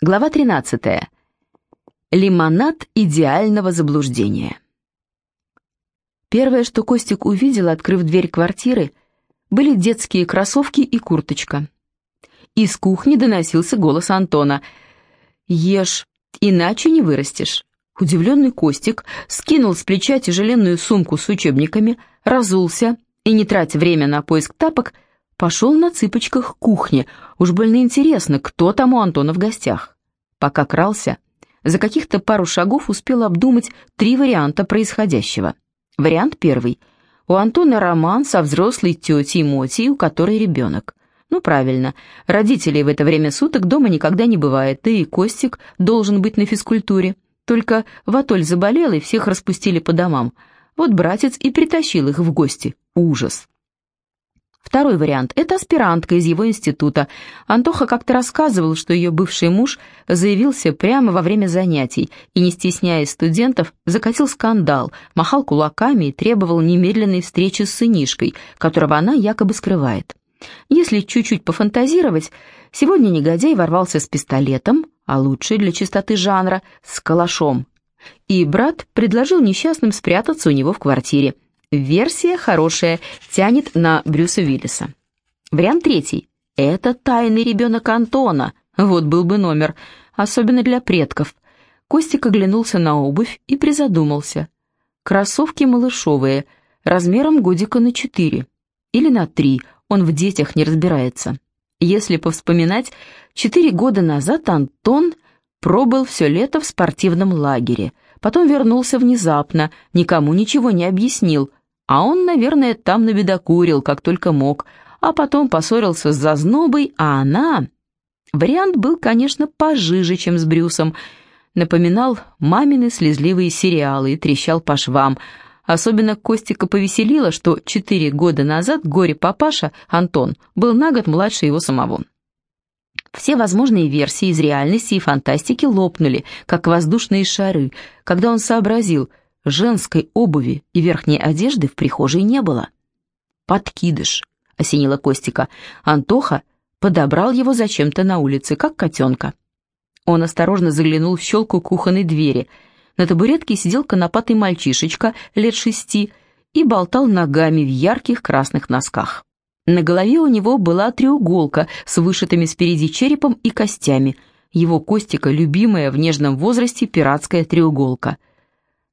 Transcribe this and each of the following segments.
Глава 13. Лимонад идеального заблуждения. Первое, что Костик увидел, открыв дверь квартиры, были детские кроссовки и курточка. Из кухни доносился голос Антона. «Ешь, иначе не вырастешь». Удивленный Костик скинул с плеча тяжеленную сумку с учебниками, разулся и, не тратя время на поиск тапок, Пошел на цыпочках к кухне. Уж больно интересно, кто там у Антона в гостях. Пока крался, за каких-то пару шагов успел обдумать три варианта происходящего. Вариант первый. У Антона роман со взрослой тетей Мотей, у которой ребенок. Ну, правильно, родителей в это время суток дома никогда не бывает, и Костик должен быть на физкультуре. Только Ватоль заболел, и всех распустили по домам. Вот братец и притащил их в гости. Ужас. Второй вариант – это аспирантка из его института. Антоха как-то рассказывал, что ее бывший муж заявился прямо во время занятий и, не стесняясь студентов, закатил скандал, махал кулаками и требовал немедленной встречи с сынишкой, которого она якобы скрывает. Если чуть-чуть пофантазировать, сегодня негодяй ворвался с пистолетом, а лучше для чистоты жанра – с калашом. И брат предложил несчастным спрятаться у него в квартире – Версия хорошая, тянет на Брюса Уиллиса. Вариант третий. Это тайный ребенок Антона. Вот был бы номер, особенно для предков. Костик оглянулся на обувь и призадумался. Кроссовки малышовые, размером годика на четыре. Или на три, он в детях не разбирается. Если повспоминать, четыре года назад Антон пробыл все лето в спортивном лагере. Потом вернулся внезапно, никому ничего не объяснил, а он, наверное, там набедокурил, как только мог, а потом поссорился с зазнобой, а она... Вариант был, конечно, пожиже, чем с Брюсом. Напоминал мамины слезливые сериалы и трещал по швам. Особенно Костика повеселило, что четыре года назад горе-папаша, Антон, был на год младше его самого. Все возможные версии из реальности и фантастики лопнули, как воздушные шары, когда он сообразил – Женской обуви и верхней одежды в прихожей не было. «Подкидыш», — осенила Костика. Антоха подобрал его зачем-то на улице, как котенка. Он осторожно заглянул в щелку кухонной двери. На табуретке сидел конопатый мальчишечка лет шести и болтал ногами в ярких красных носках. На голове у него была треуголка с вышитыми спереди черепом и костями. Его Костика, любимая в нежном возрасте пиратская треуголка —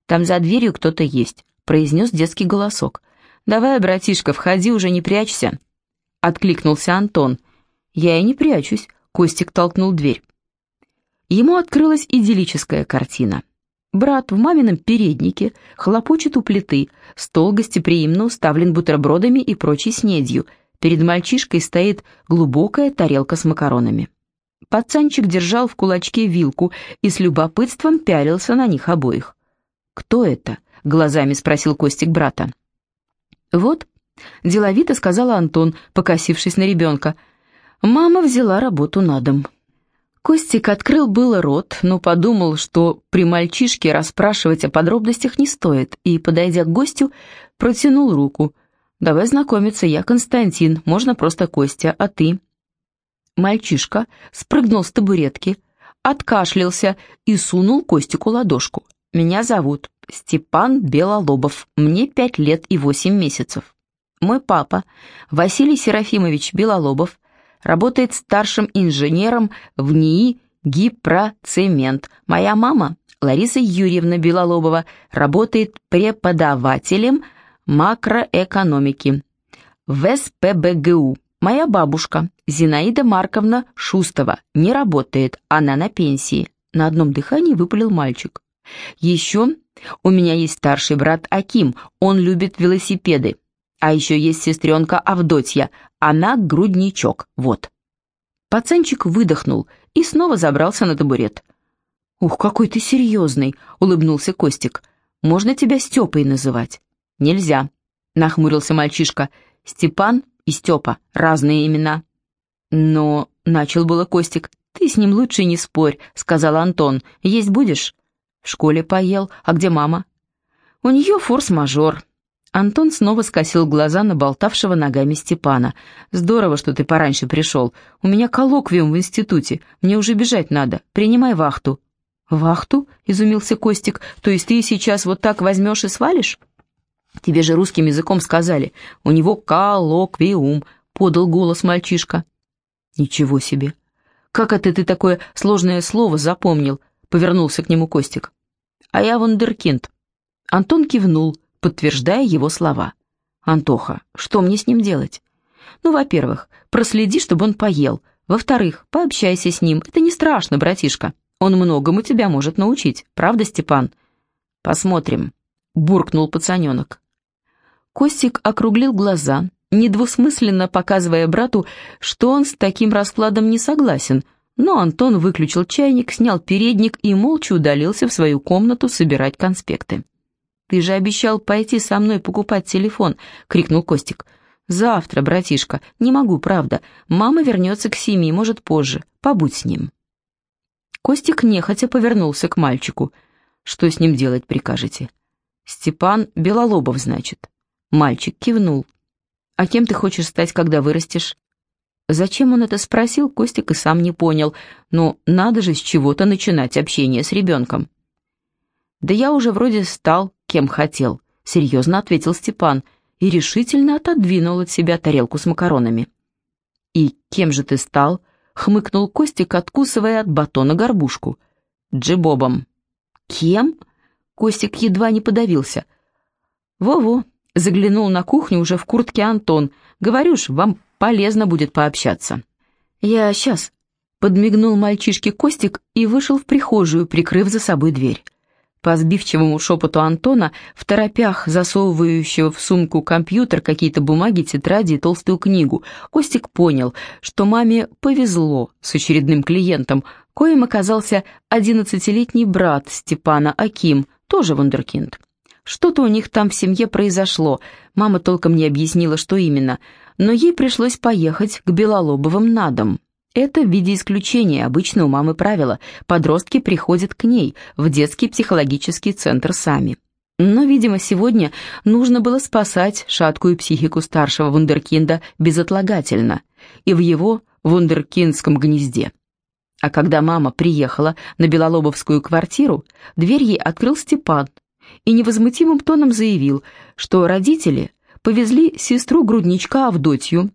там за дверью кто-то есть», — произнес детский голосок. «Давай, братишка, входи, уже не прячься», — откликнулся Антон. «Я и не прячусь», — Костик толкнул дверь. Ему открылась идиллическая картина. Брат в мамином переднике хлопочет у плиты, стол гостеприимно уставлен бутербродами и прочей снедью. Перед мальчишкой стоит глубокая тарелка с макаронами. Пацанчик держал в кулачке вилку и с любопытством пялился на них обоих. «Кто это?» — глазами спросил Костик брата. «Вот», — деловито сказала Антон, покосившись на ребенка. «Мама взяла работу на дом». Костик открыл было рот, но подумал, что при мальчишке расспрашивать о подробностях не стоит, и, подойдя к гостю, протянул руку. «Давай знакомиться, я Константин, можно просто Костя, а ты?» Мальчишка спрыгнул с табуретки, откашлялся и сунул Костику ладошку. Меня зовут Степан Белолобов, мне пять лет и восемь месяцев. Мой папа, Василий Серафимович Белолобов, работает старшим инженером в НИИ «Гипроцемент». Моя мама, Лариса Юрьевна Белолобова, работает преподавателем макроэкономики в СПБГУ. Моя бабушка, Зинаида Марковна Шустова, не работает, она на пенсии. На одном дыхании выпалил мальчик. Еще у меня есть старший брат Аким, он любит велосипеды. А еще есть сестренка Авдотья, она грудничок, вот. Пацанчик выдохнул и снова забрался на табурет. «Ух, какой ты серьезный!» — улыбнулся Костик. «Можно тебя Степой называть?» «Нельзя», — нахмурился мальчишка. «Степан и Степа — разные имена». «Но...» — начал было Костик. «Ты с ним лучше не спорь», — сказал Антон. «Есть будешь?» В школе поел. А где мама? У нее форс-мажор. Антон снова скосил глаза на болтавшего ногами Степана. «Здорово, что ты пораньше пришел. У меня коллоквиум в институте. Мне уже бежать надо. Принимай вахту». «Вахту?» — изумился Костик. «То есть ты сейчас вот так возьмешь и свалишь?» «Тебе же русским языком сказали. У него коллоквиум», — подал голос мальчишка. «Ничего себе! Как это ты такое сложное слово запомнил?» — повернулся к нему Костик. «А я вундеркинд». Антон кивнул подтверждая его слова. «Антоха, что мне с ним делать?» «Ну, во-первых, проследи, чтобы он поел. Во-вторых, пообщайся с ним. Это не страшно, братишка. Он многому тебя может научить. Правда, Степан?» «Посмотрим», — буркнул пацаненок. Костик округлил глаза, недвусмысленно показывая брату, что он с таким раскладом не согласен, но Антон выключил чайник, снял передник и молча удалился в свою комнату собирать конспекты. «Ты же обещал пойти со мной покупать телефон!» — крикнул Костик. «Завтра, братишка. Не могу, правда. Мама вернется к семи, может, позже. Побудь с ним». Костик нехотя повернулся к мальчику. «Что с ним делать прикажете?» «Степан Белолобов, значит». Мальчик кивнул. «А кем ты хочешь стать, когда вырастешь?» Зачем он это спросил, Костик и сам не понял. Но надо же с чего-то начинать общение с ребенком. «Да я уже вроде стал, кем хотел», — серьезно ответил Степан и решительно отодвинул от себя тарелку с макаронами. «И кем же ты стал?» — хмыкнул Костик, откусывая от батона горбушку. «Джибобом». «Кем?» — Костик едва не подавился. «Во-во», — заглянул на кухню уже в куртке Антон. «Говорю ж, вам полезно будет пообщаться». «Я сейчас», — подмигнул мальчишке Костик и вышел в прихожую, прикрыв за собой дверь. По сбивчивому шепоту Антона, в торопях засовывающего в сумку компьютер, какие-то бумаги, тетради и толстую книгу, Костик понял, что маме повезло с очередным клиентом, коим оказался одиннадцатилетний брат Степана Аким, тоже вундеркинд. Что-то у них там в семье произошло, мама толком не объяснила, что именно, но ей пришлось поехать к Белолобовым на дом. Это в виде исключения, обычно у мамы правило, подростки приходят к ней, в детский психологический центр сами. Но, видимо, сегодня нужно было спасать шаткую психику старшего вундеркинда безотлагательно и в его вундеркиндском гнезде. А когда мама приехала на Белолобовскую квартиру, дверь ей открыл Степан и невозмутимым тоном заявил, что родители повезли сестру-грудничка Авдотью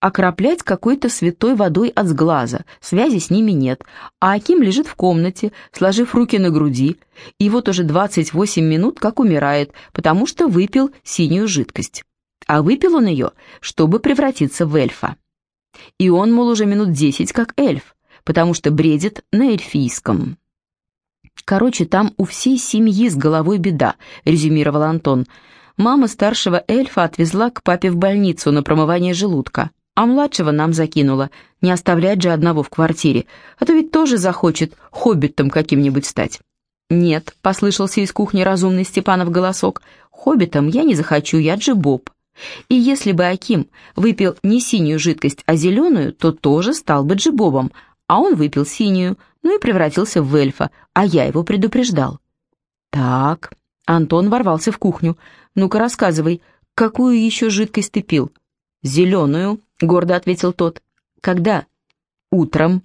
окроплять какой-то святой водой от сглаза, связи с ними нет, а Аким лежит в комнате, сложив руки на груди, и вот уже 28 минут как умирает, потому что выпил синюю жидкость. А выпил он ее, чтобы превратиться в эльфа. И он, мол, уже минут 10 как эльф, потому что бредит на эльфийском. «Короче, там у всей семьи с головой беда», — резюмировал Антон. Мама старшего эльфа отвезла к папе в больницу на промывание желудка а младшего нам закинула. Не оставлять же одного в квартире, а то ведь тоже захочет хоббитом каким-нибудь стать». «Нет», — послышался из кухни разумный Степанов голосок, «хоббитом я не захочу, я джибоб». И если бы Аким выпил не синюю жидкость, а зеленую, то тоже стал бы джибобом, а он выпил синюю, ну и превратился в эльфа, а я его предупреждал. «Так», — Антон ворвался в кухню, «ну-ка рассказывай, какую еще жидкость ты пил?» «Зеленую», — гордо ответил тот. «Когда?» «Утром».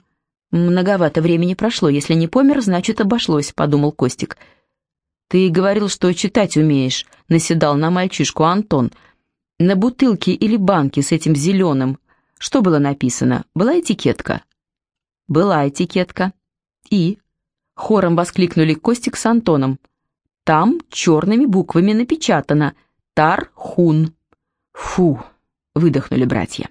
«Многовато времени прошло. Если не помер, значит, обошлось», — подумал Костик. «Ты говорил, что читать умеешь», — наседал на мальчишку Антон. «На бутылке или банке с этим зеленым. Что было написано? Была этикетка?» «Была этикетка». «И?» — хором воскликнули Костик с Антоном. «Там черными буквами напечатано «Тархун». «Фу!» выдохнули братья.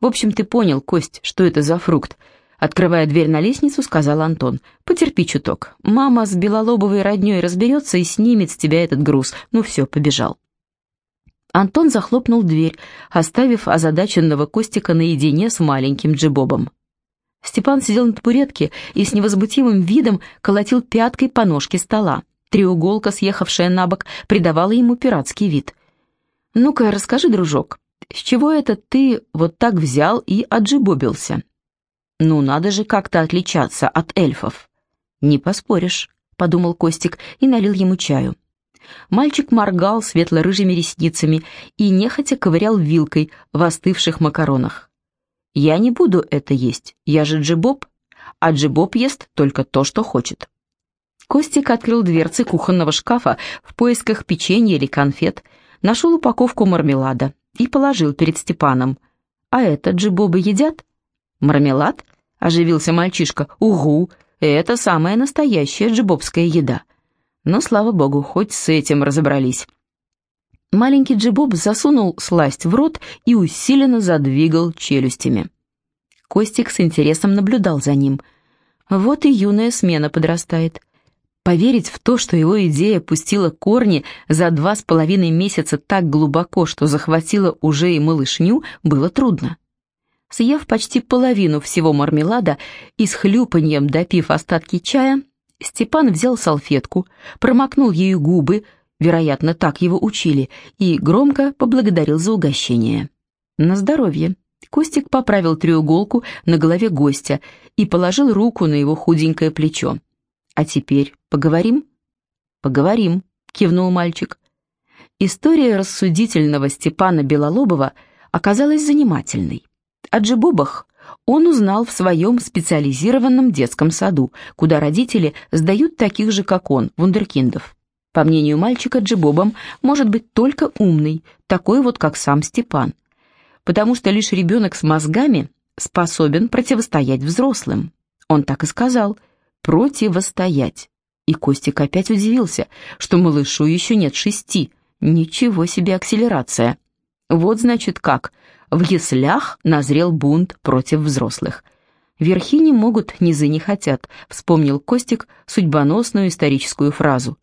«В общем, ты понял, Кость, что это за фрукт?» Открывая дверь на лестницу, сказал Антон. «Потерпи чуток. Мама с белолобовой родней разберется и снимет с тебя этот груз. Ну все, побежал». Антон захлопнул дверь, оставив озадаченного Костика наедине с маленьким джибобом. Степан сидел на табуретке и с невозмутимым видом колотил пяткой по ножке стола. Треуголка, съехавшая на бок, придавала ему пиратский вид. «Ну-ка, расскажи, дружок, с чего это ты вот так взял и отжибобился? Ну, надо же как-то отличаться от эльфов. Не поспоришь, подумал Костик и налил ему чаю. Мальчик моргал светло-рыжими ресницами и нехотя ковырял вилкой в остывших макаронах. «Я не буду это есть, я же Джибоб, а Джибоб ест только то, что хочет». Костик открыл дверцы кухонного шкафа в поисках печенья или конфет, нашел упаковку мармелада и положил перед Степаном. «А это джибобы едят?» «Мармелад?» — оживился мальчишка. «Угу, это самая настоящая джибобская еда». Но, слава богу, хоть с этим разобрались. Маленький джибоб засунул сласть в рот и усиленно задвигал челюстями. Костик с интересом наблюдал за ним. Вот и юная смена подрастает. Поверить в то, что его идея пустила корни за два с половиной месяца так глубоко, что захватила уже и малышню, было трудно. Съев почти половину всего мармелада и с хлюпаньем допив остатки чая, Степан взял салфетку, промокнул ею губы, вероятно, так его учили, и громко поблагодарил за угощение. «На здоровье!» Костик поправил треуголку на голове гостя и положил руку на его худенькое плечо. «А теперь поговорим?» «Поговорим», — кивнул мальчик. История рассудительного Степана Белолобова оказалась занимательной. О джибобах он узнал в своем специализированном детском саду, куда родители сдают таких же, как он, вундеркиндов. По мнению мальчика, джибобом может быть только умный, такой вот, как сам Степан. Потому что лишь ребенок с мозгами способен противостоять взрослым. Он так и сказал – противостоять. И Костик опять удивился, что малышу еще нет шести. Ничего себе акселерация. Вот значит как. В яслях назрел бунт против взрослых. Верхи не могут, низы не хотят, вспомнил Костик судьбоносную историческую фразу.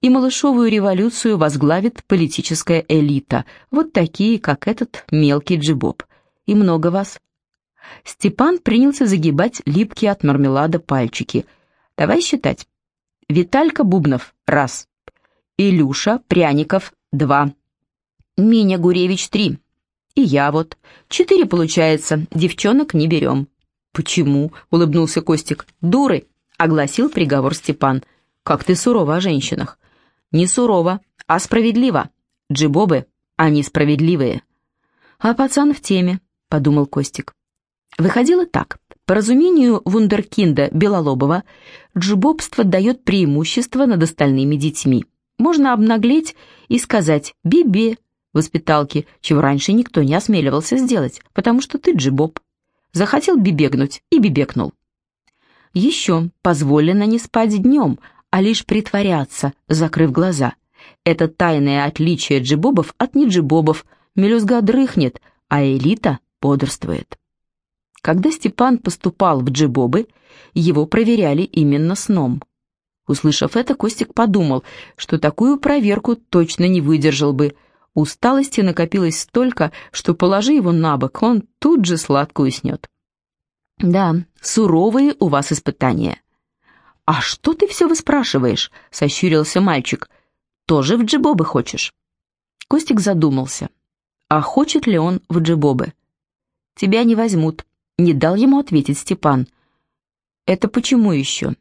И малышовую революцию возглавит политическая элита, вот такие, как этот мелкий джибоб. И много вас. Степан принялся загибать липкие от мармелада пальчики – Давай считать. Виталька Бубнов – раз. Илюша Пряников – два. Миня Гуревич – три. И я вот. Четыре получается, девчонок не берем. «Почему?» — улыбнулся Костик. «Дуры!» — огласил приговор Степан. «Как ты сурова о женщинах!» «Не сурово, а справедливо. Джибобы, они справедливые». «А пацан в теме», — подумал Костик. Выходило так. По разумению вундеркинда Белолобова, джубобство дает преимущество над остальными детьми. Можно обнаглеть и сказать «би-бе» воспиталке, чего раньше никто не осмеливался сделать, потому что ты джибоб. Захотел бибегнуть и бибекнул. Еще позволено не спать днем, а лишь притворяться, закрыв глаза. Это тайное отличие джибобов от неджибобов. Мелюзга дрыхнет, а элита бодрствует. Когда Степан поступал в джибобы, его проверяли именно сном. Услышав это, Костик подумал, что такую проверку точно не выдержал бы. Усталости накопилось столько, что, положи его на бок, он тут же сладко уснет. «Да, суровые у вас испытания». «А что ты все выспрашиваешь?» — сощурился мальчик. «Тоже в джибобы хочешь?» Костик задумался. А хочет ли он в джибобы? «Тебя не возьмут», не дал ему ответить Степан. «Это почему еще?»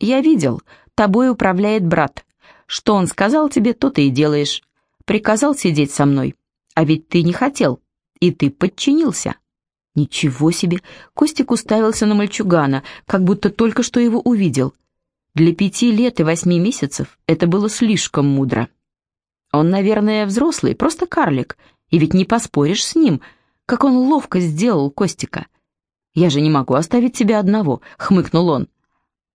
«Я видел, тобой управляет брат. Что он сказал тебе, то ты и делаешь. Приказал сидеть со мной. А ведь ты не хотел, и ты подчинился». «Ничего себе!» Костик уставился на мальчугана, как будто только что его увидел. Для пяти лет и восьми месяцев это было слишком мудро. Он, наверное, взрослый, просто карлик, и ведь не поспоришь с ним, как он ловко сделал Костика. «Я же не могу оставить тебя одного», — хмыкнул он.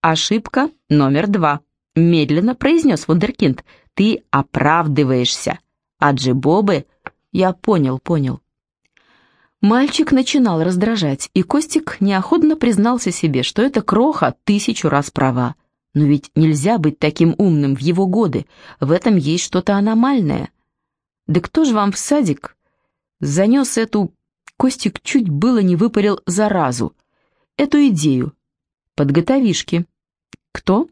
«Ошибка номер два», — медленно произнес Вундеркинд. «Ты оправдываешься. А Джибобы...» «Я понял, понял». Мальчик начинал раздражать, и Костик неохотно признался себе, что это кроха тысячу раз права. Но ведь нельзя быть таким умным в его годы, в этом есть что-то аномальное. Да кто же вам в садик занес эту Костик чуть было не выпарил заразу. Эту идею. Подготовишки. Кто?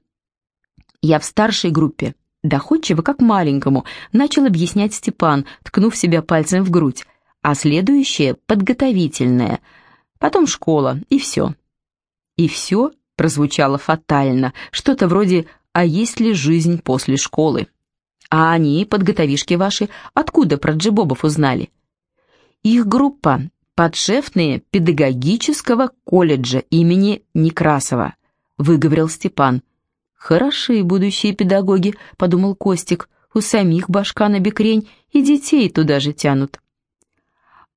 Я в старшей группе. Доходчиво, как маленькому, начал объяснять Степан, ткнув себя пальцем в грудь. А следующее — подготовительное. Потом школа, и все. И все прозвучало фатально, что-то вроде «А есть ли жизнь после школы?» А они, подготовишки ваши, откуда про джибобов узнали? Их группа — подшефные педагогического колледжа имени Некрасова, выговорил Степан. Хороши будущие педагоги, подумал Костик, у самих башка на бекрень и детей туда же тянут.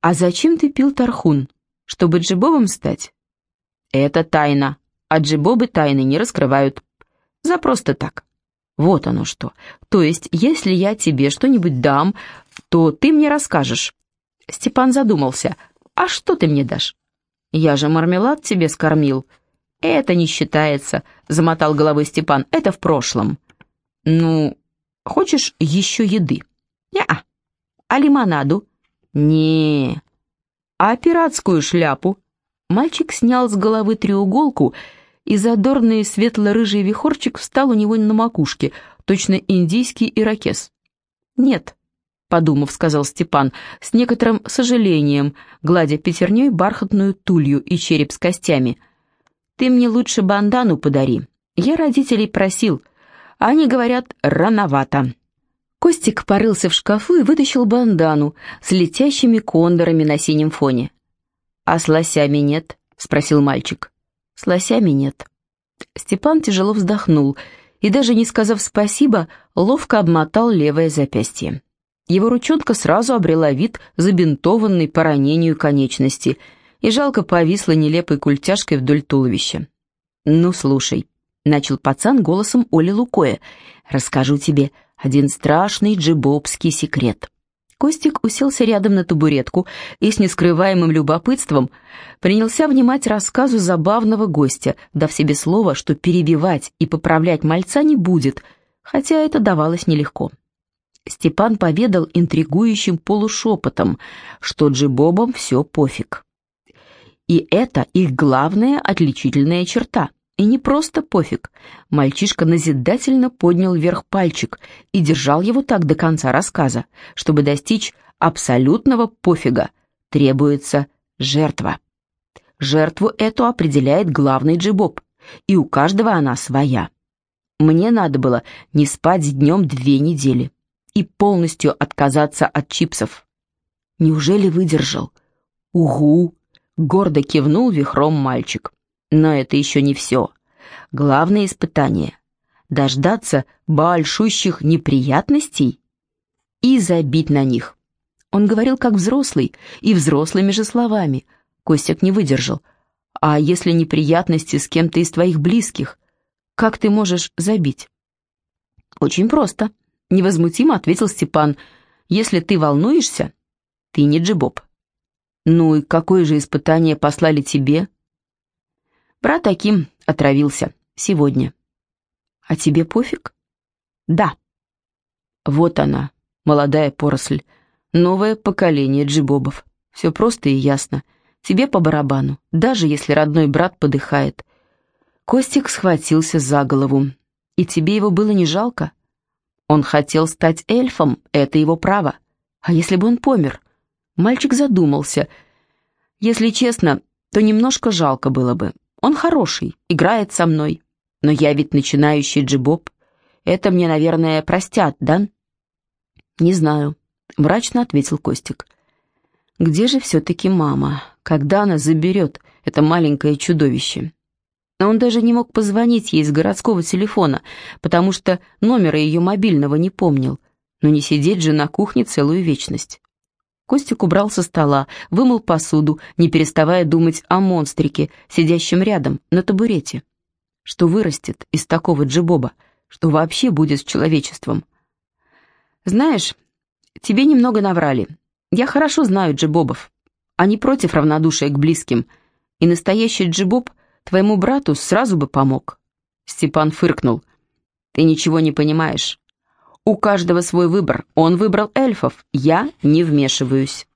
А зачем ты пил тархун? Чтобы джибобом стать? Это тайна, а джибобы тайны не раскрывают. За просто так. Вот оно что. То есть, если я тебе что-нибудь дам, то ты мне расскажешь. Степан задумался. А что ты мне дашь? Я же мармелад тебе скормил. Это не считается, замотал головой Степан. Это в прошлом. Ну, хочешь еще еды? Я. А лимонаду? Не. А пиратскую шляпу? Мальчик снял с головы треуголку и задорный светло-рыжий вихорчик встал у него на макушке, точно индийский ирокез. «Нет», — подумав, сказал Степан, с некоторым сожалением, гладя пятерней бархатную тулью и череп с костями. «Ты мне лучше бандану подари. Я родителей просил. Они говорят, рановато». Костик порылся в шкафу и вытащил бандану с летящими кондорами на синем фоне. «А с лосями нет?» — спросил мальчик. С лосями нет. Степан тяжело вздохнул и, даже не сказав спасибо, ловко обмотал левое запястье. Его ручонка сразу обрела вид забинтованной по ранению конечности и жалко повисла нелепой культяшкой вдоль туловища. «Ну, слушай», — начал пацан голосом Оли Лукоя, — «расскажу тебе один страшный джибобский секрет». Костик уселся рядом на табуретку и с нескрываемым любопытством принялся внимать рассказу забавного гостя, дав себе слово, что перебивать и поправлять мальца не будет, хотя это давалось нелегко. Степан поведал интригующим полушепотом, что джибобам все пофиг. И это их главная отличительная черта — и не просто пофиг. Мальчишка назидательно поднял вверх пальчик и держал его так до конца рассказа. Чтобы достичь абсолютного пофига, требуется жертва. Жертву эту определяет главный джибоб, и у каждого она своя. Мне надо было не спать днем две недели и полностью отказаться от чипсов. Неужели выдержал? Угу! Гордо кивнул вихром мальчик. Но это еще не все. Главное испытание — дождаться большущих неприятностей и забить на них. Он говорил как взрослый, и взрослыми же словами. Костяк не выдержал. А если неприятности с кем-то из твоих близких, как ты можешь забить? Очень просто. Невозмутимо ответил Степан. Если ты волнуешься, ты не джибоб. Ну и какое же испытание послали тебе? Брат Аким отравился. Сегодня. А тебе пофиг? Да. Вот она, молодая поросль. Новое поколение джибобов. Все просто и ясно. Тебе по барабану, даже если родной брат подыхает. Костик схватился за голову. И тебе его было не жалко? Он хотел стать эльфом, это его право. А если бы он помер? Мальчик задумался. Если честно, то немножко жалко было бы. Он хороший, играет со мной. Но я ведь начинающий джибоб. Это мне, наверное, простят, да?» «Не знаю», — мрачно ответил Костик. «Где же все-таки мама? Когда она заберет это маленькое чудовище?» Но он даже не мог позвонить ей из городского телефона, потому что номера ее мобильного не помнил. Но не сидеть же на кухне целую вечность. Костик убрал со стола, вымыл посуду, не переставая думать о монстрике, сидящем рядом, на табурете. Что вырастет из такого джибоба, что вообще будет с человечеством. Знаешь, тебе немного наврали. Я хорошо знаю джибобов. Они против равнодушия к близким. И настоящий джибоб твоему брату сразу бы помог. Степан фыркнул. Ты ничего не понимаешь. У каждого свой выбор. Он выбрал эльфов. Я не вмешиваюсь.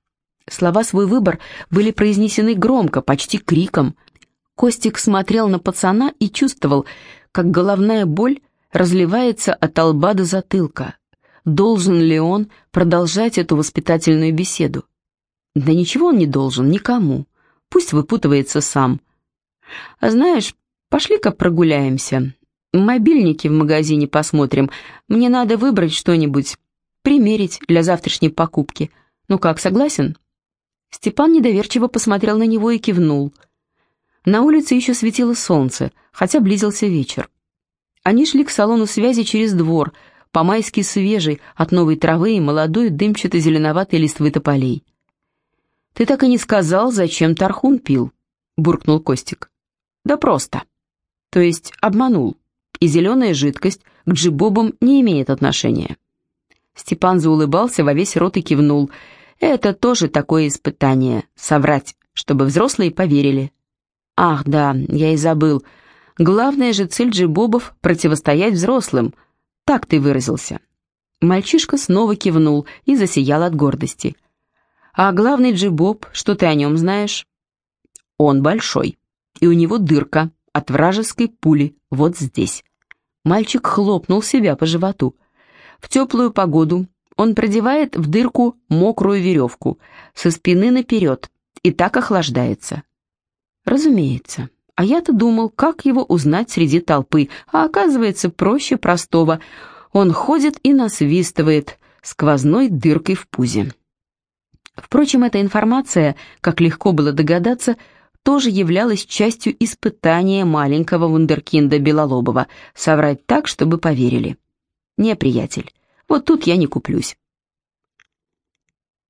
Слова «свой выбор» были произнесены громко, почти криком. Костик смотрел на пацана и чувствовал, как головная боль разливается от лба до затылка. Должен ли он продолжать эту воспитательную беседу? Да ничего он не должен, никому. Пусть выпутывается сам. А знаешь, пошли-ка прогуляемся. Мобильники в магазине посмотрим. Мне надо выбрать что-нибудь, примерить для завтрашней покупки. Ну как, согласен?» Степан недоверчиво посмотрел на него и кивнул. На улице еще светило солнце, хотя близился вечер. Они шли к салону связи через двор, по-майски свежий, от новой травы и молодой дымчато-зеленоватой листвы тополей. «Ты так и не сказал, зачем Тархун пил», — буркнул Костик. «Да просто. То есть обманул, и зеленая жидкость к джибобам не имеет отношения». Степан заулыбался во весь рот и кивнул. «Это тоже такое испытание — соврать, чтобы взрослые поверили». «Ах, да, я и забыл. Главная же цель джибобов — противостоять взрослым. Так ты выразился». Мальчишка снова кивнул и засиял от гордости. «А главный джибоб, что ты о нем знаешь?» «Он большой, и у него дырка от вражеской пули вот здесь». Мальчик хлопнул себя по животу. В теплую погоду он продевает в дырку мокрую веревку со спины наперед и так охлаждается. Разумеется. А я-то думал, как его узнать среди толпы, а оказывается проще простого. Он ходит и насвистывает сквозной дыркой в пузе. Впрочем, эта информация, как легко было догадаться, тоже являлась частью испытания маленького вундеркинда Белолобова — соврать так, чтобы поверили. Не, приятель, вот тут я не куплюсь.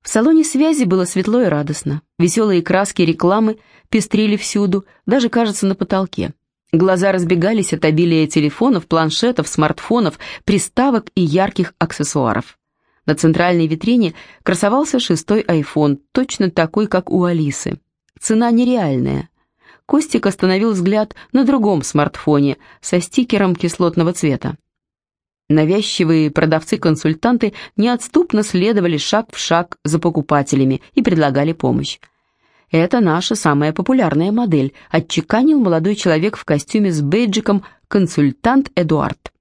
В салоне связи было светло и радостно. Веселые краски рекламы пестрили всюду, даже, кажется, на потолке. Глаза разбегались от обилия телефонов, планшетов, смартфонов, приставок и ярких аксессуаров. На центральной витрине красовался шестой iPhone, точно такой, как у Алисы. Цена нереальная. Костик остановил взгляд на другом смартфоне со стикером кислотного цвета. Навязчивые продавцы-консультанты неотступно следовали шаг в шаг за покупателями и предлагали помощь. «Это наша самая популярная модель», — отчеканил молодой человек в костюме с бейджиком «Консультант Эдуард».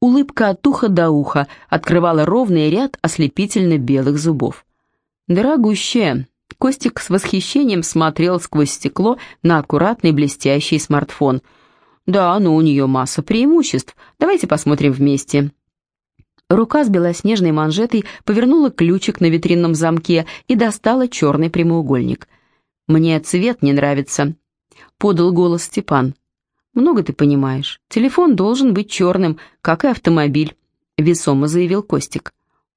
Улыбка от уха до уха открывала ровный ряд ослепительно белых зубов. «Дорогущая», — Костик с восхищением смотрел сквозь стекло на аккуратный блестящий смартфон — «Да, но у нее масса преимуществ. Давайте посмотрим вместе». Рука с белоснежной манжетой повернула ключик на витринном замке и достала черный прямоугольник. «Мне цвет не нравится», — подал голос Степан. «Много ты понимаешь. Телефон должен быть черным, как и автомобиль», — весомо заявил Костик.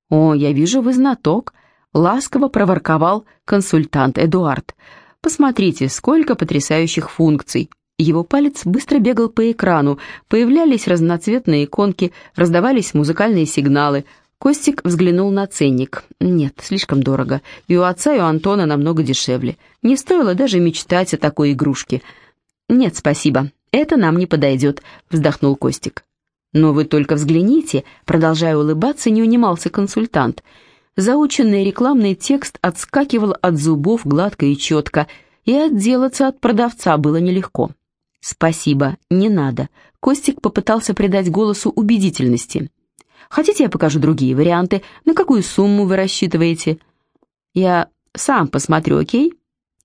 «О, я вижу, вы знаток», — ласково проворковал консультант Эдуард. «Посмотрите, сколько потрясающих функций. Его палец быстро бегал по экрану, появлялись разноцветные иконки, раздавались музыкальные сигналы. Костик взглянул на ценник. Нет, слишком дорого. И у отца, и у Антона намного дешевле. Не стоило даже мечтать о такой игрушке. «Нет, спасибо, это нам не подойдет», — вздохнул Костик. «Но вы только взгляните», — продолжая улыбаться, не унимался консультант. Заученный рекламный текст отскакивал от зубов гладко и четко, и отделаться от продавца было нелегко. «Спасибо, не надо». Костик попытался придать голосу убедительности. «Хотите, я покажу другие варианты? На какую сумму вы рассчитываете?» «Я сам посмотрю, окей?»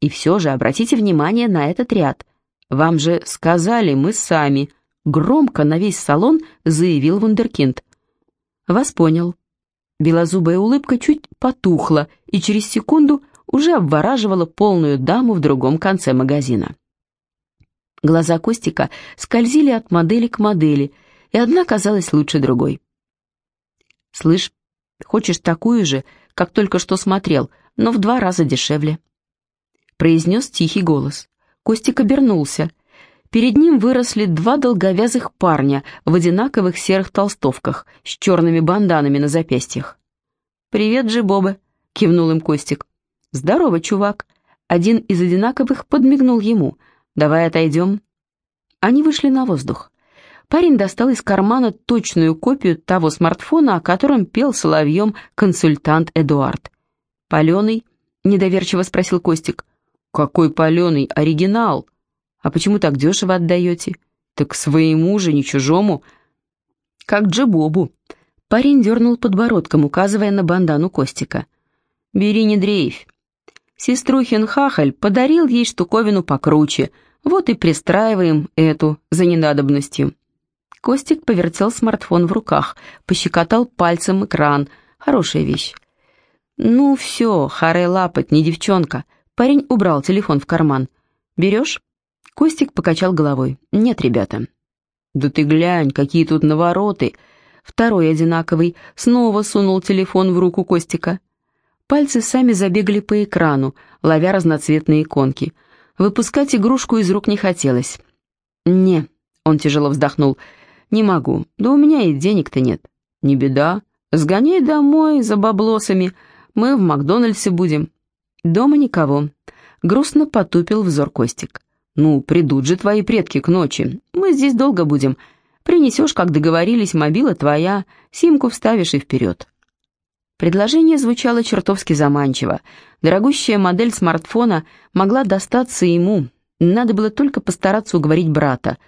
«И все же обратите внимание на этот ряд. Вам же сказали, мы сами». Громко на весь салон заявил Вундеркинд. «Вас понял». Белозубая улыбка чуть потухла и через секунду уже обвораживала полную даму в другом конце магазина. Глаза Костика скользили от модели к модели, и одна казалась лучше другой. «Слышь, хочешь такую же, как только что смотрел, но в два раза дешевле?» Произнес тихий голос. Костик обернулся. Перед ним выросли два долговязых парня в одинаковых серых толстовках с черными банданами на запястьях. «Привет, Джибобы!» — кивнул им Костик. «Здорово, чувак!» Один из одинаковых подмигнул ему — «Давай отойдем». Они вышли на воздух. Парень достал из кармана точную копию того смартфона, о котором пел соловьем консультант Эдуард. «Паленый?» — недоверчиво спросил Костик. «Какой паленый? Оригинал. А почему так дешево отдаете?» «Так своему же, не чужому». «Как Джебобу». Парень дернул подбородком, указывая на бандану Костика. «Бери, не дрейфь. Сеструхин хахаль подарил ей штуковину покруче — вот и пристраиваем эту за ненадобностью. Костик повертел смартфон в руках, пощекотал пальцем экран. Хорошая вещь. «Ну все, харе лапать, не девчонка». Парень убрал телефон в карман. «Берешь?» Костик покачал головой. «Нет, ребята». «Да ты глянь, какие тут навороты!» Второй одинаковый снова сунул телефон в руку Костика. Пальцы сами забегали по экрану, ловя разноцветные иконки. Выпускать игрушку из рук не хотелось. «Не», — он тяжело вздохнул, — «не могу. Да у меня и денег-то нет». «Не беда. Сгоняй домой за баблосами. Мы в Макдональдсе будем». «Дома никого». Грустно потупил взор Костик. «Ну, придут же твои предки к ночи. Мы здесь долго будем. Принесешь, как договорились, мобила твоя, симку вставишь и вперед». Предложение звучало чертовски заманчиво. Дорогущая модель смартфона могла достаться ему. Надо было только постараться уговорить брата.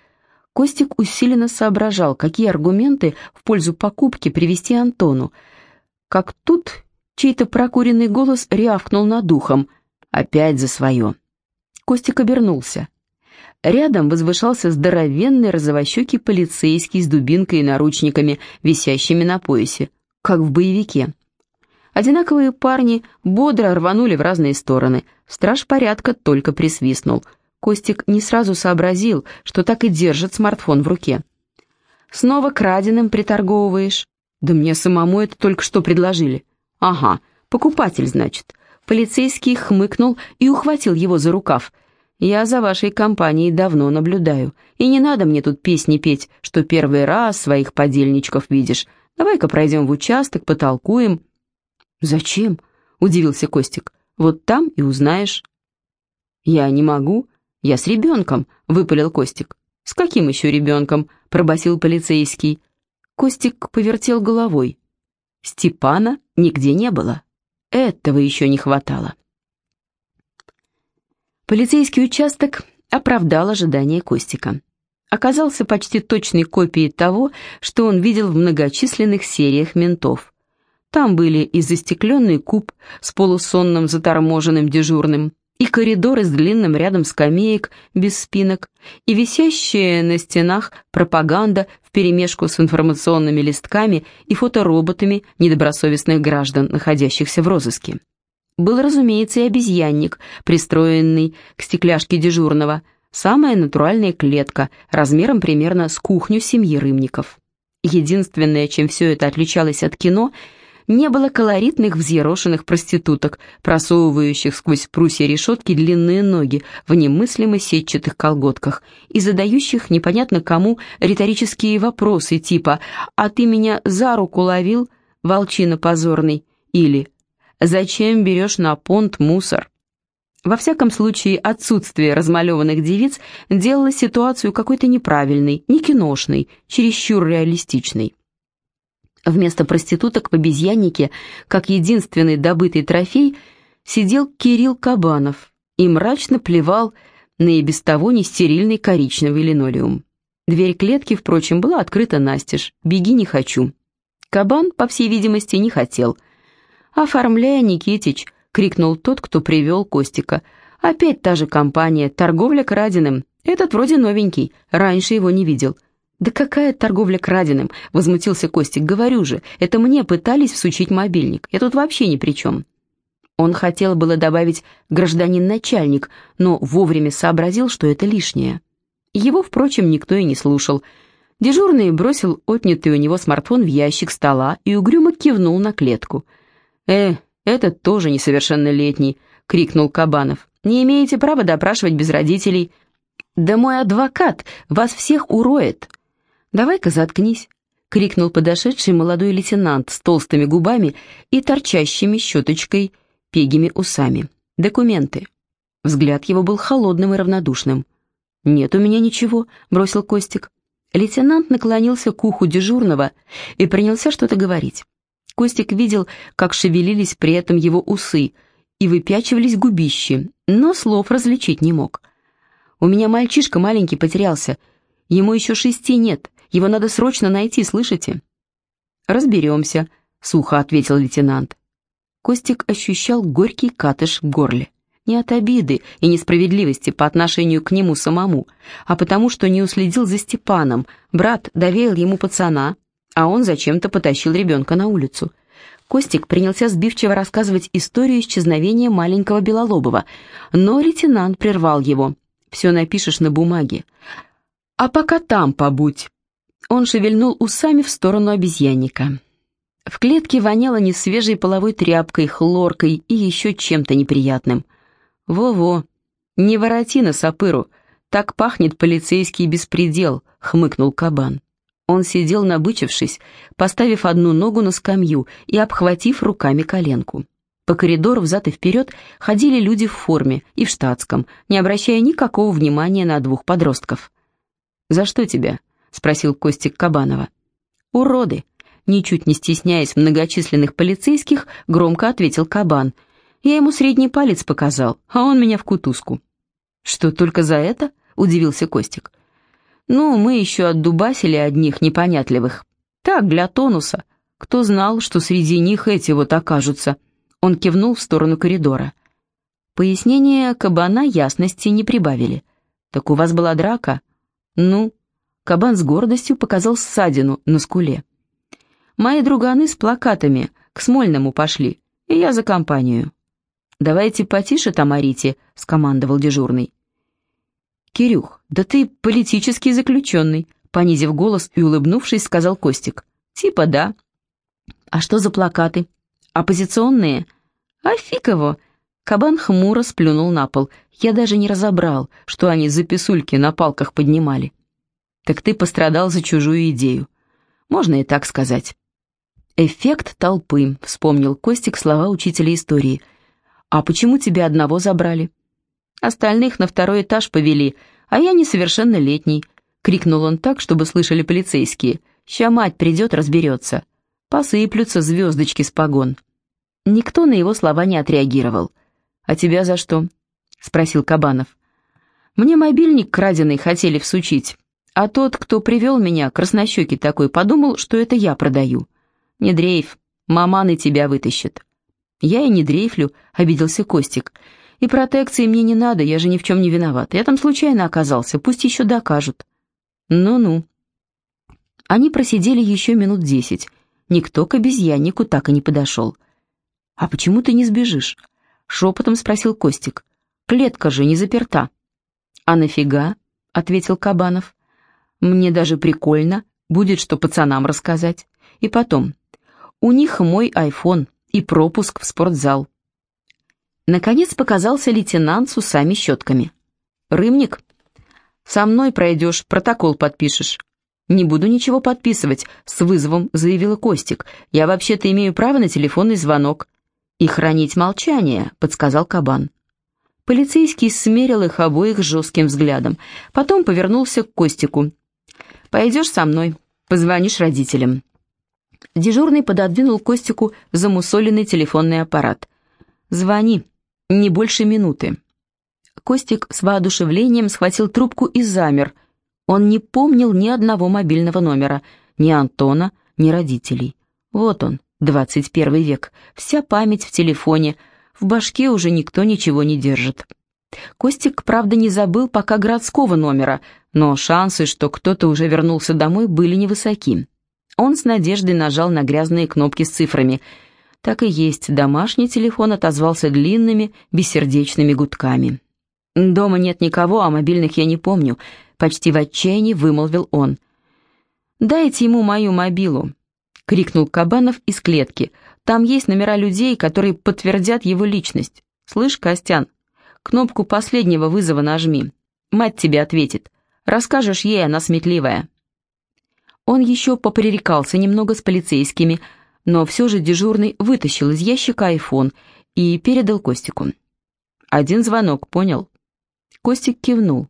Костик усиленно соображал, какие аргументы в пользу покупки привести Антону. Как тут чей-то прокуренный голос рявкнул над духом. Опять за свое. Костик обернулся. Рядом возвышался здоровенный розовощекий полицейский с дубинкой и наручниками, висящими на поясе, как в боевике. Одинаковые парни бодро рванули в разные стороны. Страж порядка только присвистнул. Костик не сразу сообразил, что так и держит смартфон в руке. «Снова краденым приторговываешь?» «Да мне самому это только что предложили». «Ага, покупатель, значит». Полицейский хмыкнул и ухватил его за рукав. «Я за вашей компанией давно наблюдаю, и не надо мне тут песни петь, что первый раз своих подельничков видишь. Давай-ка пройдем в участок, потолкуем». «Зачем?» — удивился Костик. «Вот там и узнаешь». «Я не могу. Я с ребенком», — выпалил Костик. «С каким еще ребенком?» — пробасил полицейский. Костик повертел головой. Степана нигде не было. Этого еще не хватало. Полицейский участок оправдал ожидания Костика. Оказался почти точной копией того, что он видел в многочисленных сериях ментов. Там были и застекленный куб с полусонным заторможенным дежурным, и коридоры с длинным рядом скамеек без спинок, и висящая на стенах пропаганда вперемешку с информационными листками и фотороботами недобросовестных граждан, находящихся в розыске. Был, разумеется, и обезьянник, пристроенный к стекляшке дежурного, самая натуральная клетка, размером примерно с кухню семьи Рымников. Единственное, чем все это отличалось от кино – не было колоритных взъерошенных проституток, просовывающих сквозь прусья решетки длинные ноги в немыслимо сетчатых колготках и задающих непонятно кому риторические вопросы типа «А ты меня за руку ловил, волчина позорный?» или «Зачем берешь на понт мусор?» Во всяком случае, отсутствие размалеванных девиц делало ситуацию какой-то неправильной, не киношной, чересчур реалистичной. Вместо проституток в обезьяннике, как единственный добытый трофей, сидел Кирилл Кабанов и мрачно плевал на и без того нестерильный коричневый линолеум. Дверь клетки, впрочем, была открыта настежь. «Беги, не хочу». Кабан, по всей видимости, не хотел. «Оформляй, Никитич!» — крикнул тот, кто привел Костика. «Опять та же компания, торговля краденым. Этот вроде новенький, раньше его не видел. «Да какая торговля краденым?» — возмутился Костик. «Говорю же, это мне пытались всучить мобильник. Я тут вообще ни при чем». Он хотел было добавить «гражданин-начальник», но вовремя сообразил, что это лишнее. Его, впрочем, никто и не слушал. Дежурный бросил отнятый у него смартфон в ящик стола и угрюмо кивнул на клетку. «Э, этот тоже несовершеннолетний», — крикнул Кабанов. «Не имеете права допрашивать без родителей». «Да мой адвокат вас всех уроет», «Давай-ка заткнись», — крикнул подошедший молодой лейтенант с толстыми губами и торчащими щеточкой пегими усами. «Документы». Взгляд его был холодным и равнодушным. «Нет у меня ничего», — бросил Костик. Лейтенант наклонился к уху дежурного и принялся что-то говорить. Костик видел, как шевелились при этом его усы и выпячивались губищи, но слов различить не мог. «У меня мальчишка маленький потерялся. Ему еще шести нет. Его надо срочно найти, слышите?» «Разберемся», — сухо ответил лейтенант. Костик ощущал горький катыш в горле. Не от обиды и несправедливости по отношению к нему самому, а потому что не уследил за Степаном. Брат доверил ему пацана, а он зачем-то потащил ребенка на улицу. Костик принялся сбивчиво рассказывать историю исчезновения маленького Белолобова, но лейтенант прервал его. «Все напишешь на бумаге. А пока там побудь». Он шевельнул усами в сторону обезьянника. В клетке воняло несвежей половой тряпкой, хлоркой и еще чем-то неприятным. «Во-во, не вороти на сапыру, так пахнет полицейский беспредел», — хмыкнул кабан. Он сидел набычившись, поставив одну ногу на скамью и обхватив руками коленку. По коридору взад и вперед ходили люди в форме и в штатском, не обращая никакого внимания на двух подростков. «За что тебя?» — спросил Костик Кабанова. «Уроды!» ничуть не стесняясь многочисленных полицейских, громко ответил кабан. Я ему средний палец показал, а он меня в кутузку. «Что, только за это?» — удивился Костик. «Ну, мы еще отдубасили одних непонятливых. Так, для тонуса. Кто знал, что среди них эти вот окажутся?» Он кивнул в сторону коридора. Пояснения кабана ясности не прибавили. «Так у вас была драка?» «Ну?» Кабан с гордостью показал ссадину на скуле. Мои друганы с плакатами к Смольному пошли, и я за компанию. «Давайте потише там орите», — скомандовал дежурный. «Кирюх, да ты политический заключенный», — понизив голос и улыбнувшись, сказал Костик. «Типа да». «А что за плакаты? Оппозиционные?» «А фиг его!» Кабан хмуро сплюнул на пол. Я даже не разобрал, что они за писульки на палках поднимали. «Так ты пострадал за чужую идею. Можно и так сказать». «Эффект толпы», — вспомнил Костик слова учителя истории. «А почему тебя одного забрали?» «Остальных на второй этаж повели, а я несовершеннолетний», — крикнул он так, чтобы слышали полицейские. «Ща мать придет, разберется. Посыплются звездочки с погон». Никто на его слова не отреагировал. «А тебя за что?» — спросил Кабанов. «Мне мобильник краденый хотели всучить, а тот, кто привел меня, краснощекий такой, подумал, что это я продаю». «Не дрейф, маманы тебя вытащат». «Я и не дрейфлю», — обиделся Костик. «И протекции мне не надо, я же ни в чем не виноват. Я там случайно оказался, пусть еще докажут». «Ну-ну». Они просидели еще минут десять. Никто к обезьяннику так и не подошел. «А почему ты не сбежишь?» — шепотом спросил Костик. «Клетка же не заперта». «А нафига?» — ответил Кабанов. «Мне даже прикольно, будет что пацанам рассказать. И потом, у них мой айфон и пропуск в спортзал. Наконец показался лейтенант с усами щетками. «Рымник, со мной пройдешь, протокол подпишешь». «Не буду ничего подписывать», — с вызовом заявила Костик. «Я вообще-то имею право на телефонный звонок». «И хранить молчание», — подсказал Кабан. Полицейский смерил их обоих жестким взглядом. Потом повернулся к Костику. «Пойдешь со мной, позвонишь родителям». Дежурный пододвинул Костику замусоленный телефонный аппарат. «Звони, не больше минуты». Костик с воодушевлением схватил трубку и замер. Он не помнил ни одного мобильного номера, ни Антона, ни родителей. Вот он, 21 век, вся память в телефоне, в башке уже никто ничего не держит. Костик, правда, не забыл пока городского номера, но шансы, что кто-то уже вернулся домой, были невысоки. Он с надеждой нажал на грязные кнопки с цифрами. Так и есть, домашний телефон отозвался длинными, бессердечными гудками. «Дома нет никого, а мобильных я не помню», — почти в отчаянии вымолвил он. «Дайте ему мою мобилу», — крикнул Кабанов из клетки. «Там есть номера людей, которые подтвердят его личность. Слышь, Костян, кнопку последнего вызова нажми. Мать тебе ответит. Расскажешь ей, она сметливая». Он еще попререкался немного с полицейскими, но все же дежурный вытащил из ящика айфон и передал Костику. «Один звонок, понял?» Костик кивнул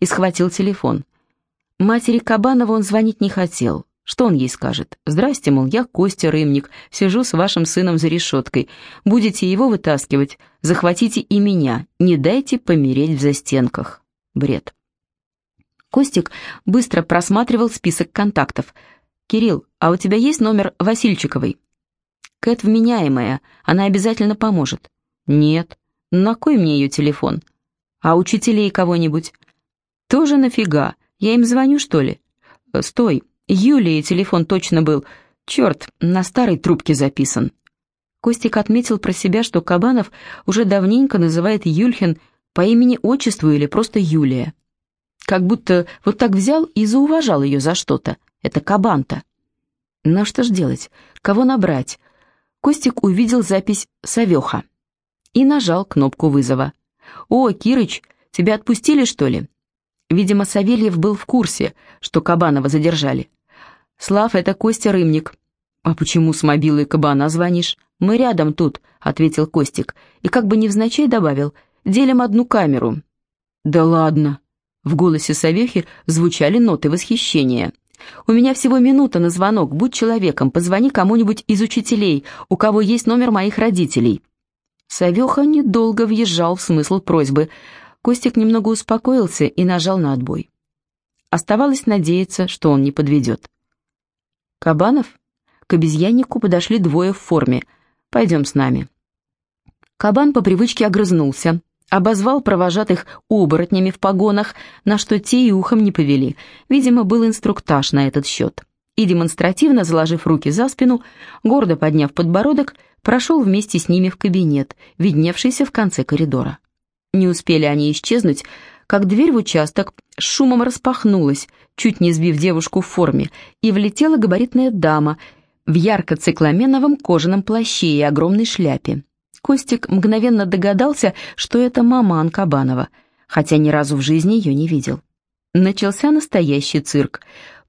и схватил телефон. Матери Кабанова он звонить не хотел. Что он ей скажет? «Здрасте, мол, я Костя Рымник, сижу с вашим сыном за решеткой. Будете его вытаскивать, захватите и меня, не дайте помереть в застенках». Бред. Костик быстро просматривал список контактов. «Кирилл, а у тебя есть номер Васильчиковой?» «Кэт вменяемая, она обязательно поможет». «Нет, На кой мне ее телефон? А учителей кого-нибудь? Тоже нафига? Я им звоню, что ли? Э, стой, Юлии телефон точно был. Черт, на старой трубке записан. Костик отметил про себя, что Кабанов уже давненько называет Юльхин по имени-отчеству или просто Юлия. Как будто вот так взял и зауважал ее за что-то. Это Кабанта. Но что ж делать? Кого набрать? Костик увидел запись «Савеха» и нажал кнопку вызова. «О, Кирыч, тебя отпустили, что ли?» Видимо, Савельев был в курсе, что Кабанова задержали. «Слав, это Костя Рымник». «А почему с мобилой Кабана звонишь?» «Мы рядом тут», — ответил Костик, и как бы невзначай добавил, «делим одну камеру». «Да ладно!» В голосе Савехи звучали ноты восхищения. «У меня всего минута на звонок, будь человеком, позвони кому-нибудь из учителей, у кого есть номер моих родителей». Савеха недолго въезжал в смысл просьбы. Костик немного успокоился и нажал на отбой. Оставалось надеяться, что он не подведет. «Кабанов?» К обезьяннику подошли двое в форме. «Пойдем с нами». Кабан по привычке огрызнулся, обозвал провожатых оборотнями в погонах, на что те и ухом не повели. Видимо, был инструктаж на этот счет. И демонстративно, заложив руки за спину, гордо подняв подбородок, прошел вместе с ними в кабинет, видневшийся в конце коридора. Не успели они исчезнуть, как дверь в участок с шумом распахнулась, чуть не сбив девушку в форме, и влетела габаритная дама в ярко-цикламеновом кожаном плаще и огромной шляпе. Костик мгновенно догадался, что это маман Кабанова, хотя ни разу в жизни ее не видел. Начался настоящий цирк.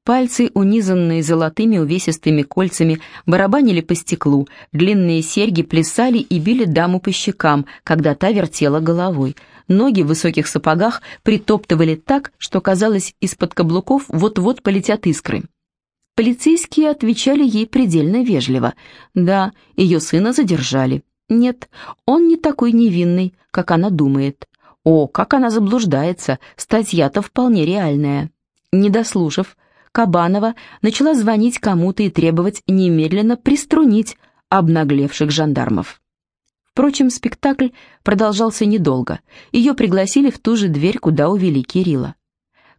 Пальцы, унизанные золотыми увесистыми кольцами, барабанили по стеклу, длинные серьги плясали и били даму по щекам, когда та вертела головой. Ноги в высоких сапогах притоптывали так, что казалось, из-под каблуков вот-вот полетят искры. Полицейские отвечали ей предельно вежливо. Да, ее сына задержали. Нет, он не такой невинный, как она думает. О, как она заблуждается, статья-то вполне реальная. Не дослушав, Кабанова начала звонить кому-то и требовать немедленно приструнить обнаглевших жандармов. Впрочем, спектакль продолжался недолго. Ее пригласили в ту же дверь, куда увели Кирилла.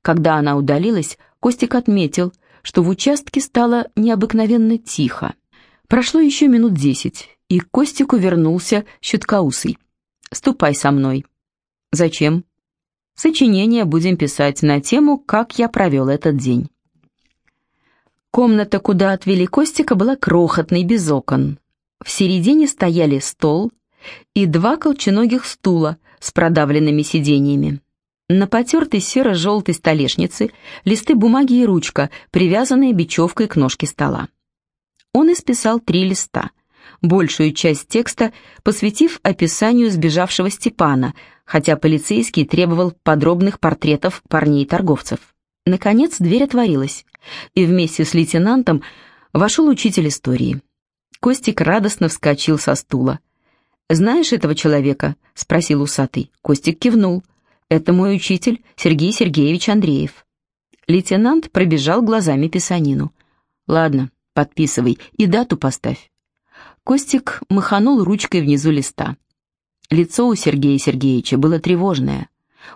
Когда она удалилась, Костик отметил, что в участке стало необыкновенно тихо. Прошло еще минут десять, и к Костику вернулся щиткоусый. «Ступай со мной». «Зачем?» «Сочинение будем писать на тему, как я провел этот день». Комната, куда отвели Костика, была крохотной, без окон. В середине стояли стол и два колченогих стула с продавленными сиденьями. На потертой серо-желтой столешнице листы бумаги и ручка, привязанные бечевкой к ножке стола. Он исписал три листа, большую часть текста посвятив описанию сбежавшего Степана, хотя полицейский требовал подробных портретов парней-торговцев. Наконец дверь отворилась, и вместе с лейтенантом вошел учитель истории. Костик радостно вскочил со стула. «Знаешь этого человека?» — спросил усатый. Костик кивнул. «Это мой учитель, Сергей Сергеевич Андреев». Лейтенант пробежал глазами писанину. «Ладно, подписывай и дату поставь». Костик маханул ручкой внизу листа. Лицо у Сергея Сергеевича было тревожное.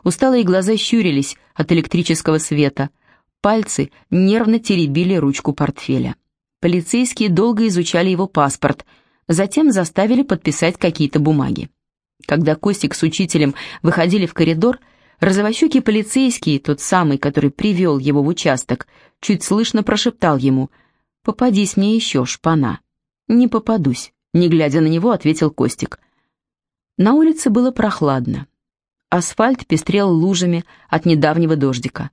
Усталые глаза щурились от электрического света. Пальцы нервно теребили ручку портфеля. Полицейские долго изучали его паспорт, затем заставили подписать какие-то бумаги. Когда Костик с учителем выходили в коридор, розовощекий полицейский, тот самый, который привел его в участок, чуть слышно прошептал ему «Попадись мне еще, шпана». «Не попадусь», — не глядя на него, ответил Костик. На улице было прохладно. Асфальт пестрел лужами от недавнего дождика.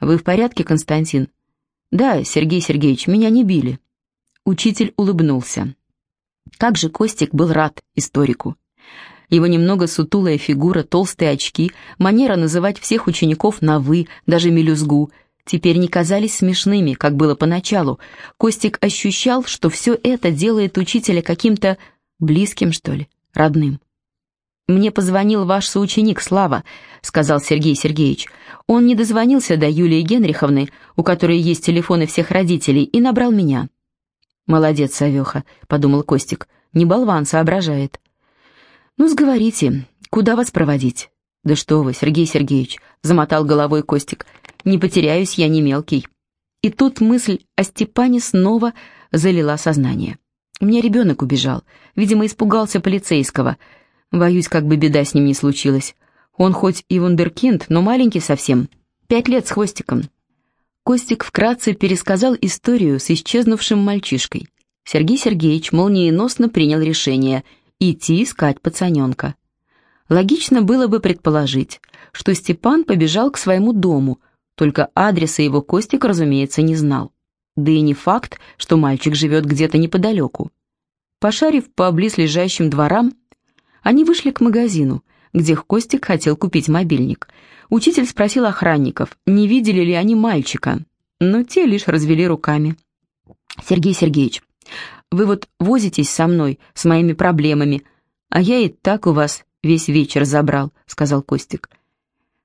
«Вы в порядке, Константин?» «Да, Сергей Сергеевич, меня не били». Учитель улыбнулся. Как же Костик был рад историку. Его немного сутулая фигура, толстые очки, манера называть всех учеников на «вы», даже мелюзгу, теперь не казались смешными, как было поначалу. Костик ощущал, что все это делает учителя каким-то близким, что ли, родным. «Мне позвонил ваш соученик Слава», — сказал Сергей Сергеевич. «Он не дозвонился до Юлии Генриховны, у которой есть телефоны всех родителей, и набрал меня». «Молодец, Савеха», — подумал Костик. «Не болван, соображает». «Ну, сговорите, куда вас проводить?» «Да что вы, Сергей Сергеевич», — замотал головой Костик, — «не потеряюсь я не мелкий». И тут мысль о Степане снова залила сознание. У меня ребенок убежал, видимо, испугался полицейского. Боюсь, как бы беда с ним не случилась. Он хоть и вундеркинд, но маленький совсем, пять лет с хвостиком. Костик вкратце пересказал историю с исчезнувшим мальчишкой. Сергей Сергеевич молниеносно принял решение идти искать пацаненка. Логично было бы предположить, что Степан побежал к своему дому, только адреса его Костик, разумеется, не знал. Да и не факт, что мальчик живет где-то неподалеку. Пошарив по близлежащим дворам, они вышли к магазину, где Костик хотел купить мобильник. Учитель спросил охранников, не видели ли они мальчика, но те лишь развели руками. «Сергей Сергеевич, вы вот возитесь со мной, с моими проблемами, а я и так у вас весь вечер забрал», — сказал Костик.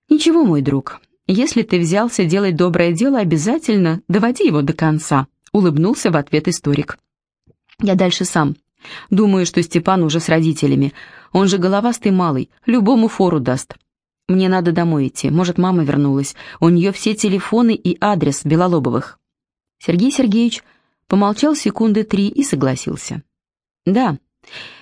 «Ничего, мой друг, если ты взялся делать доброе дело, обязательно доводи его до конца», — улыбнулся в ответ историк. «Я дальше сам. Думаю, что Степан уже с родителями. Он же головастый малый, любому фору даст. Мне надо домой идти, может, мама вернулась. У нее все телефоны и адрес Белолобовых». Сергей Сергеевич помолчал секунды три и согласился. «Да,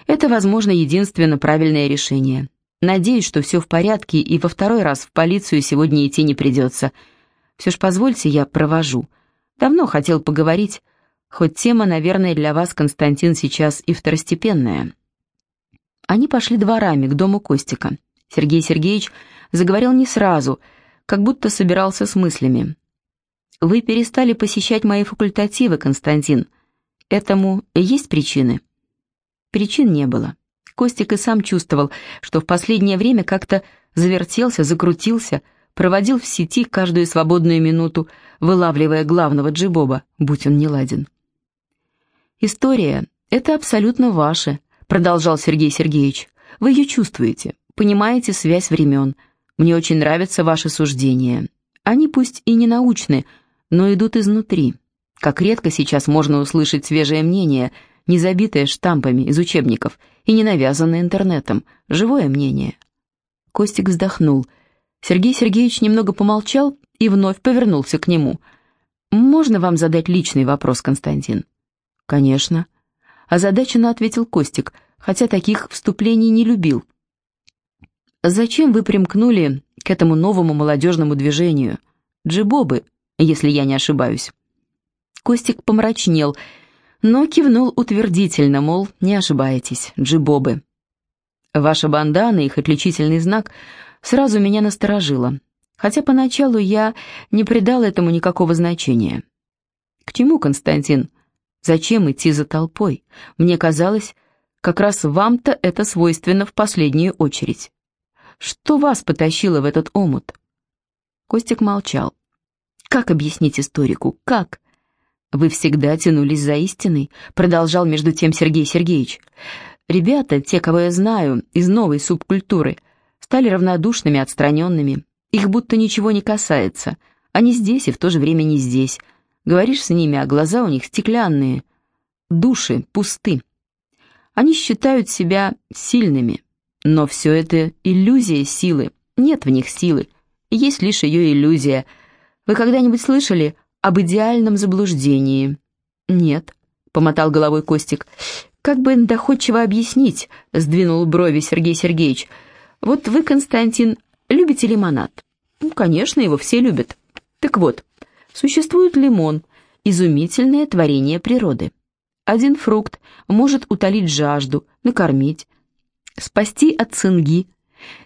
это, возможно, единственно правильное решение. Надеюсь, что все в порядке, и во второй раз в полицию сегодня идти не придется. Все ж позвольте, я провожу. Давно хотел поговорить, хоть тема, наверное, для вас, Константин, сейчас и второстепенная». Они пошли дворами к дому Костика. Сергей Сергеевич заговорил не сразу, как будто собирался с мыслями. «Вы перестали посещать мои факультативы, Константин. Этому есть причины?» Причин не было. Костик и сам чувствовал, что в последнее время как-то завертелся, закрутился, проводил в сети каждую свободную минуту, вылавливая главного джибоба, будь он неладен. «История — это абсолютно ваша», — продолжал Сергей Сергеевич. «Вы ее чувствуете, понимаете связь времен. Мне очень нравятся ваши суждения. Они пусть и не научны, но идут изнутри. Как редко сейчас можно услышать свежее мнение, не забитое штампами из учебников и не навязанное интернетом, живое мнение». Костик вздохнул. Сергей Сергеевич немного помолчал и вновь повернулся к нему. «Можно вам задать личный вопрос, Константин?» «Конечно». Озадаченно ответил Костик, хотя таких вступлений не любил. «Зачем вы примкнули к этому новому молодежному движению? Джибобы, если я не ошибаюсь». Костик помрачнел, но кивнул утвердительно, мол, не ошибаетесь, джибобы. Ваша бандана, их отличительный знак, сразу меня насторожило, хотя поначалу я не придал этому никакого значения. К чему, Константин? Зачем идти за толпой? Мне казалось, как раз вам-то это свойственно в последнюю очередь. Что вас потащило в этот омут?» Костик молчал. «Как объяснить историку? Как?» «Вы всегда тянулись за истиной», — продолжал между тем Сергей Сергеевич. «Ребята, те, кого я знаю, из новой субкультуры, стали равнодушными, отстраненными. Их будто ничего не касается. Они здесь и в то же время не здесь. Говоришь с ними, а глаза у них стеклянные. Души пусты. Они считают себя сильными. Но все это иллюзия силы. Нет в них силы. Есть лишь ее иллюзия. Вы когда-нибудь слышали об идеальном заблуждении?» «Нет», — помотал головой Костик. «Как бы доходчиво объяснить?» — сдвинул брови Сергей Сергеевич. «Вот вы, Константин, любите лимонад?» «Ну, конечно, его все любят. Так вот, Существует лимон, изумительное творение природы. Один фрукт может утолить жажду, накормить, спасти от цинги,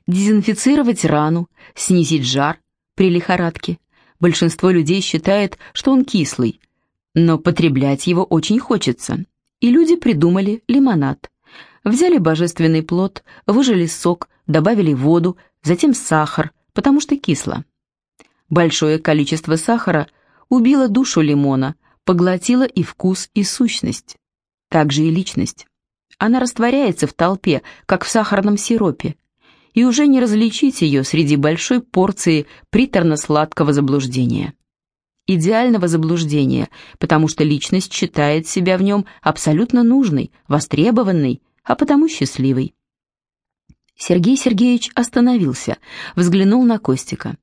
дезинфицировать рану, снизить жар при лихорадке. Большинство людей считает, что он кислый, но потреблять его очень хочется. И люди придумали лимонад. Взяли божественный плод, выжали сок, добавили воду, затем сахар, потому что кисло. Большое количество сахара – убила душу лимона, поглотила и вкус, и сущность. Так же и личность. Она растворяется в толпе, как в сахарном сиропе, и уже не различить ее среди большой порции приторно-сладкого заблуждения. Идеального заблуждения, потому что личность считает себя в нем абсолютно нужной, востребованной, а потому счастливой. Сергей Сергеевич остановился, взглянул на Костика.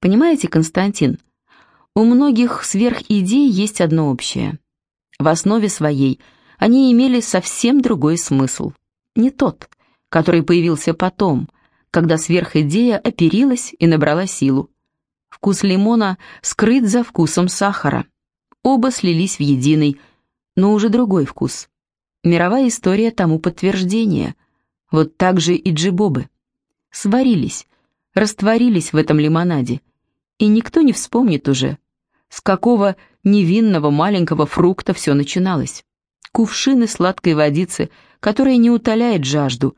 «Понимаете, Константин, у многих сверхидей есть одно общее. В основе своей они имели совсем другой смысл. Не тот, который появился потом, когда сверхидея оперилась и набрала силу. Вкус лимона скрыт за вкусом сахара. Оба слились в единый, но уже другой вкус. Мировая история тому подтверждение – вот так же и джибобы. Сварились, растворились в этом лимонаде. И никто не вспомнит уже, с какого невинного маленького фрукта все начиналось. Кувшины сладкой водицы, которая не утоляет жажду,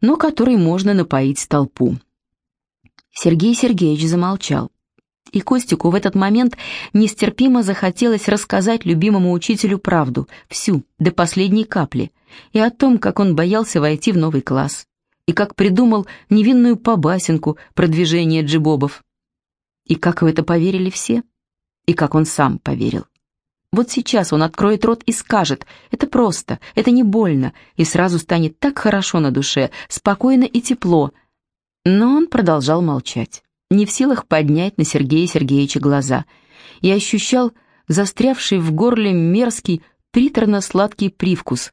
но которой можно напоить толпу. Сергей Сергеевич замолчал. И Костику в этот момент нестерпимо захотелось рассказать любимому учителю правду, всю, до последней капли, и о том, как он боялся войти в новый класс, и как придумал невинную побасенку про движение джибобов. И как в это поверили все, и как он сам поверил. Вот сейчас он откроет рот и скажет «это просто, это не больно», и сразу станет так хорошо на душе, спокойно и тепло. Но он продолжал молчать не в силах поднять на Сергея Сергеевича глаза, и ощущал застрявший в горле мерзкий, приторно-сладкий привкус.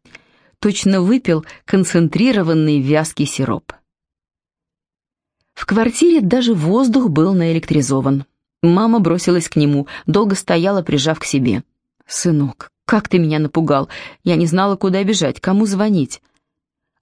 Точно выпил концентрированный вязкий сироп. В квартире даже воздух был наэлектризован. Мама бросилась к нему, долго стояла, прижав к себе. «Сынок, как ты меня напугал! Я не знала, куда бежать, кому звонить».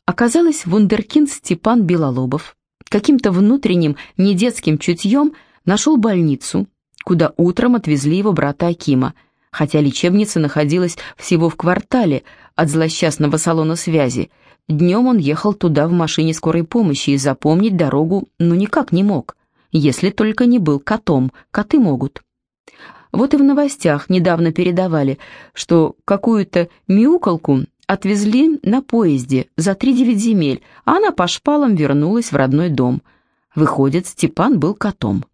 Оказалось, вундеркинд Степан Белолобов каким-то внутренним, недетским чутьем нашел больницу, куда утром отвезли его брата Акима, хотя лечебница находилась всего в квартале от злосчастного салона связи. Днем он ехал туда в машине скорой помощи и запомнить дорогу ну никак не мог, если только не был котом, коты могут. Вот и в новостях недавно передавали, что какую-то мяукалку Отвезли на поезде за три девять земель, а она по шпалам вернулась в родной дом. Выходит, Степан был котом.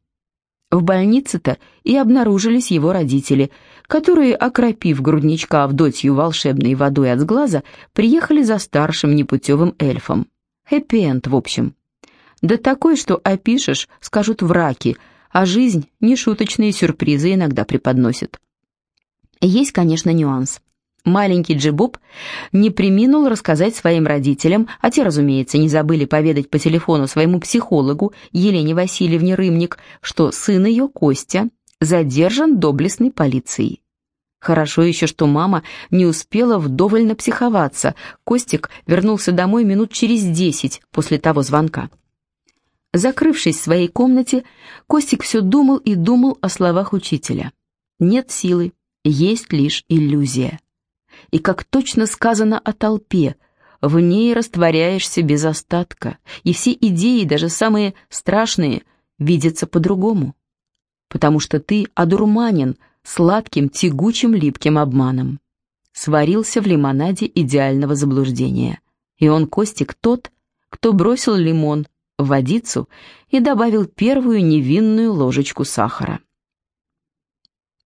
В больнице-то и обнаружились его родители, которые, окропив грудничка Авдотью волшебной водой от сглаза, приехали за старшим непутевым эльфом. Хэппи-энд, в общем. Да такой, что опишешь, скажут враки, а жизнь нешуточные сюрпризы иногда преподносит. Есть, конечно, нюанс. Маленький Джибоб не приминул рассказать своим родителям, а те, разумеется, не забыли поведать по телефону своему психологу Елене Васильевне Рымник, что сын ее, Костя, задержан доблестной полицией. Хорошо еще, что мама не успела вдоволь напсиховаться. Костик вернулся домой минут через десять после того звонка. Закрывшись в своей комнате, Костик все думал и думал о словах учителя. «Нет силы, есть лишь иллюзия» и, как точно сказано о толпе, в ней растворяешься без остатка, и все идеи, даже самые страшные, видятся по-другому, потому что ты одурманен сладким, тягучим, липким обманом. Сварился в лимонаде идеального заблуждения, и он, Костик, тот, кто бросил лимон водицу и добавил первую невинную ложечку сахара.